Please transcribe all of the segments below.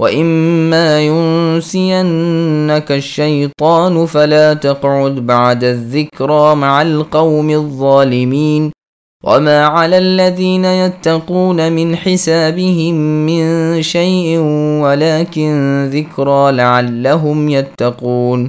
واما ينسينك الشيطان فلا تقعد بعد الذكرى مع القوم الظالمين وما على الذين يتقون من حسابهم من شيء ولكن ذكرى لعلهم يتقون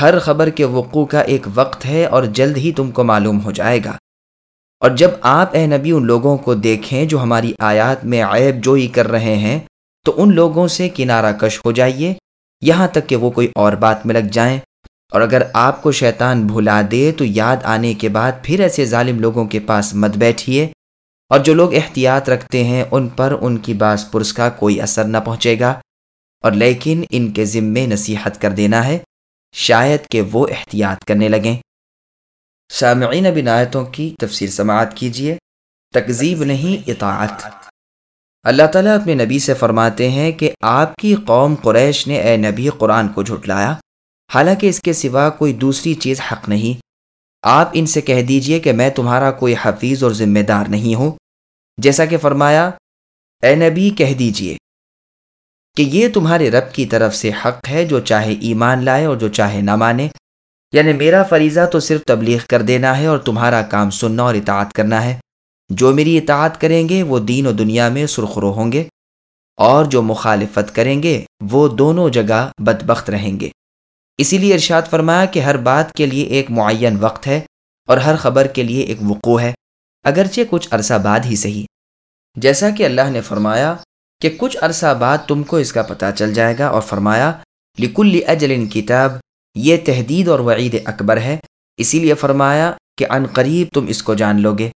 ہر خبر کے وقوع کا ایک وقت ہے اور جلد ہی تم کو معلوم ہو جائے گا۔ اور جب آپ اے نبی ان لوگوں کو دیکھیں جو ہماری آیات میں عیب جوئی کر رہے ہیں، تو ان لوگوں سے کنارہ کش ہو جائیے۔ یہاں تک کہ وہ کوئی اور بات میں لگ جائیں۔ اور اگر آپ کو شیطان بھلا دے، تو یاد آنے کے بعد پھر ایسے ظالم لوگوں کے پاس مت بیٹھیے۔ اور جو لوگ احتیاط رکھتے ہیں، ان پر ان کی باس پرس کا کوئی اثر نہ پہنچے گا۔ اور لیکن ان کے ذمے نصیحت کر دینا ہے۔ شاید کہ وہ احتیاط کرنے لگیں۔ سامعین بنایتوں کی تفسیر سماعت کیجیے تکذیب نہیں، اطاعت۔ اللہ تعالیٰ اپنے نبی سے فرماتے ہیں کہ آپ کی قوم قریش نے اے نبی قرآن کو جھٹلایا۔ حالانکہ اس کے سوا کوئی دوسری چیز حق نہیں۔ آپ ان سے کہہ دیجیے کہ میں تمہارا کوئی حفیظ اور ذمہ دار نہیں ہوں۔ جیسا کہ فرمایا، اے نبی کہہ دیجیے۔ کہ یہ تمہارے رب کی طرف سے حق ہے جو چاہے ایمان لائے اور جو چاہے نہ مانے۔ یعنی میرا فریضہ تو صرف تبلیغ کر دینا ہے اور تمہارا کام سننا اور اطاعت کرنا ہے۔ جو میری اطاعت کریں گے وہ دین و دنیا میں سرخرو ہوں گے اور جو مخالفت کریں گے وہ دونوں جگہ بدبخت رہیں گے۔ اسی لیے ارشاد فرمایا کہ ہر بات کے لیے ایک معین وقت ہے اور ہر خبر کے لیے ایک وقوع ہے، اگرچہ کچھ عرصہ بعد ہی صحیح۔ جیسا کہ اللہ نے فرمایا کہ کچھ عرصہ بعد تم کو اس کا پتہ چل جائے گا اور فرمایا، لکل اجل کتاب، یہ تحدید اور وعید اکبر ہے۔ اسی لیے فرمایا کہ ان قریب تم اس کو جان لو گے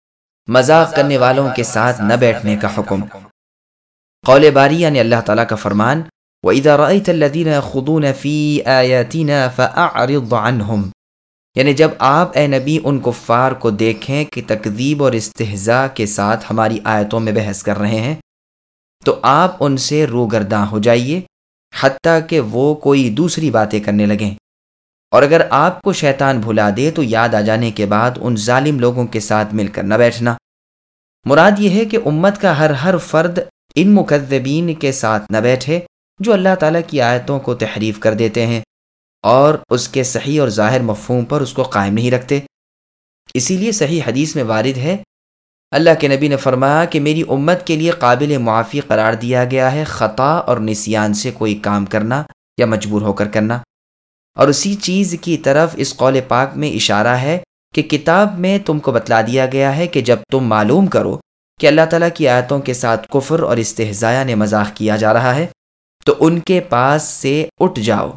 مذاق کرنے والوں کے ساتھ نہ بیٹھنے کا حکم۔ قول باری یعنی اللہ تعالیٰ کا فرمان، وَإِذَا رَأَيْتَ الَّذِينَ يَخُضُونَ فِي آيَاتِنَا فَأَعْرِضْ عَنْهُمْ۔ یعنی جب آپ، اے نبی، ان کفار کو دیکھیں کہ تکذیب اور استحضاء کے ساتھ ہماری آیتوں میں بحث کر رہے ہیں تو آپ ان سے روگرداں ہو جائیے، حتیٰ کہ وہ کوئی دوسری باتیں کرنے لگیں۔ اور اگر آپ کو شیطان بھلا دے تو یاد آ جانے کے بعد ان ظالم لوگوں کے ساتھ مل کر نہ بیٹھنا۔ مراد یہ ہے کہ امت کا ہر ہر فرد ان مقدبین کے ساتھ نہ بیٹھے، جو اللہ تعالیٰ کی آیتوں کو تحریف کر دیتے ہیں اور اس کے صحیح اور ظاہر مفہوم پر اس کو قائم نہیں رکھتے۔ اسی لیے صحیح حدیث میں وارد ہے اللہ کے نبی نے فرمایا کہ میری امت کے لیے قابل معافی قرار دیا گیا ہے خطا اور نسیان سے کوئی کام کرنا یا مجبور ہو کر کرنا۔ اور اسی چیز کی طرف اس قول پاک میں اشارہ ہے کہ کتاب میں تم کو بتلا دیا گیا ہے کہ جب تم معلوم کرو کہ اللہ تعالیٰ کی آیتوں کے ساتھ کفر اور استحضاء نے مذاق کیا جا رہا ہے، تو ان کے پاس سے اٹھ جاؤ،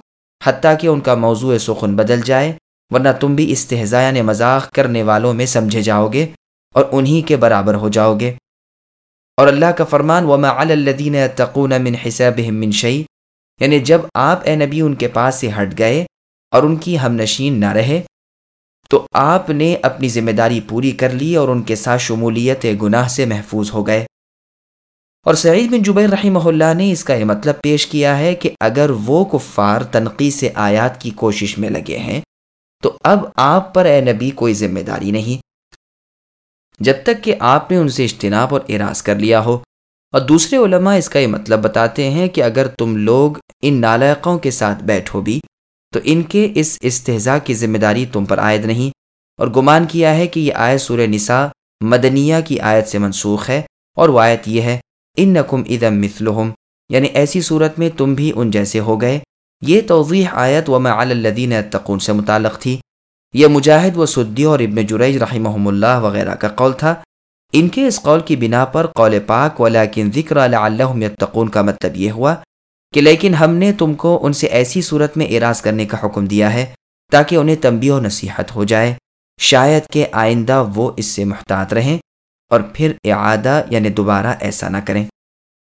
حتیٰ کہ ان کا موضوع سخن بدل جائے، ورنہ تم بھی استحضاء نے مذاق کرنے والوں میں سمجھے جاؤ گے۔ اور انہی کے برابر ہو جاؤ گے۔ اور اللہ کا فرمان، وما علی الذین من حسابهم من شیء یعنی جب آپ، اے نبی، ان کے پاس سے ہٹ گئے اور ان کی ہم نشین نہ رہے، تو آپ نے اپنی ذمہ داری پوری کر لی اور ان کے ساتھ شمولیت گناہ سے محفوظ ہو گئے۔ اور سعید بن جبیر رحمہ اللہ نے اس کا یہ مطلب پیش کیا ہے کہ اگر وہ کفار تنقید سے آیات کی کوشش میں لگے ہیں، تو اب آپ پر، اے نبی، کوئی ذمہ داری نہیں۔ جب تک کہ آپ نے ان سے اجتناب اور اراض کر لیا ہو۔ اور دوسرے علماء اس کا یہ مطلب بتاتے ہیں کہ اگر تم لوگ ان نالائقوں کے ساتھ بیٹھو بھی، تو ان کے اس استحضاء کی ذمہ داری تم پر عائد نہیں۔ اور گمان کیا ہے کہ یہ آیت سورہ نساء مدنیہ کی آیت سے منسوخ ہے۔ اور وہ آیت یہ ہے ان نقم ادم مثلہم۔ یعنی ایسی صورت میں تم بھی ان جیسے ہو گئے۔ یہ توضیح آیت و الدین تقون سے متعلق تھی۔ یہ مجاہد و سدی اور ابن جریج رحمہ اللہ وغیرہ کا قول تھا۔ ان کے اس قول کی بنا پر قول پاک، ولیکن ذکر اللہ یتقون کا مطلب یہ ہوا کہ لیکن ہم نے تم کو ان سے ایسی صورت میں اراض کرنے کا حکم دیا ہے تاکہ انہیں تنبی و نصیحت ہو جائے۔ شاید کہ آئندہ وہ اس سے محتاط رہیں اور پھر اعادہ یعنی دوبارہ ایسا نہ کریں۔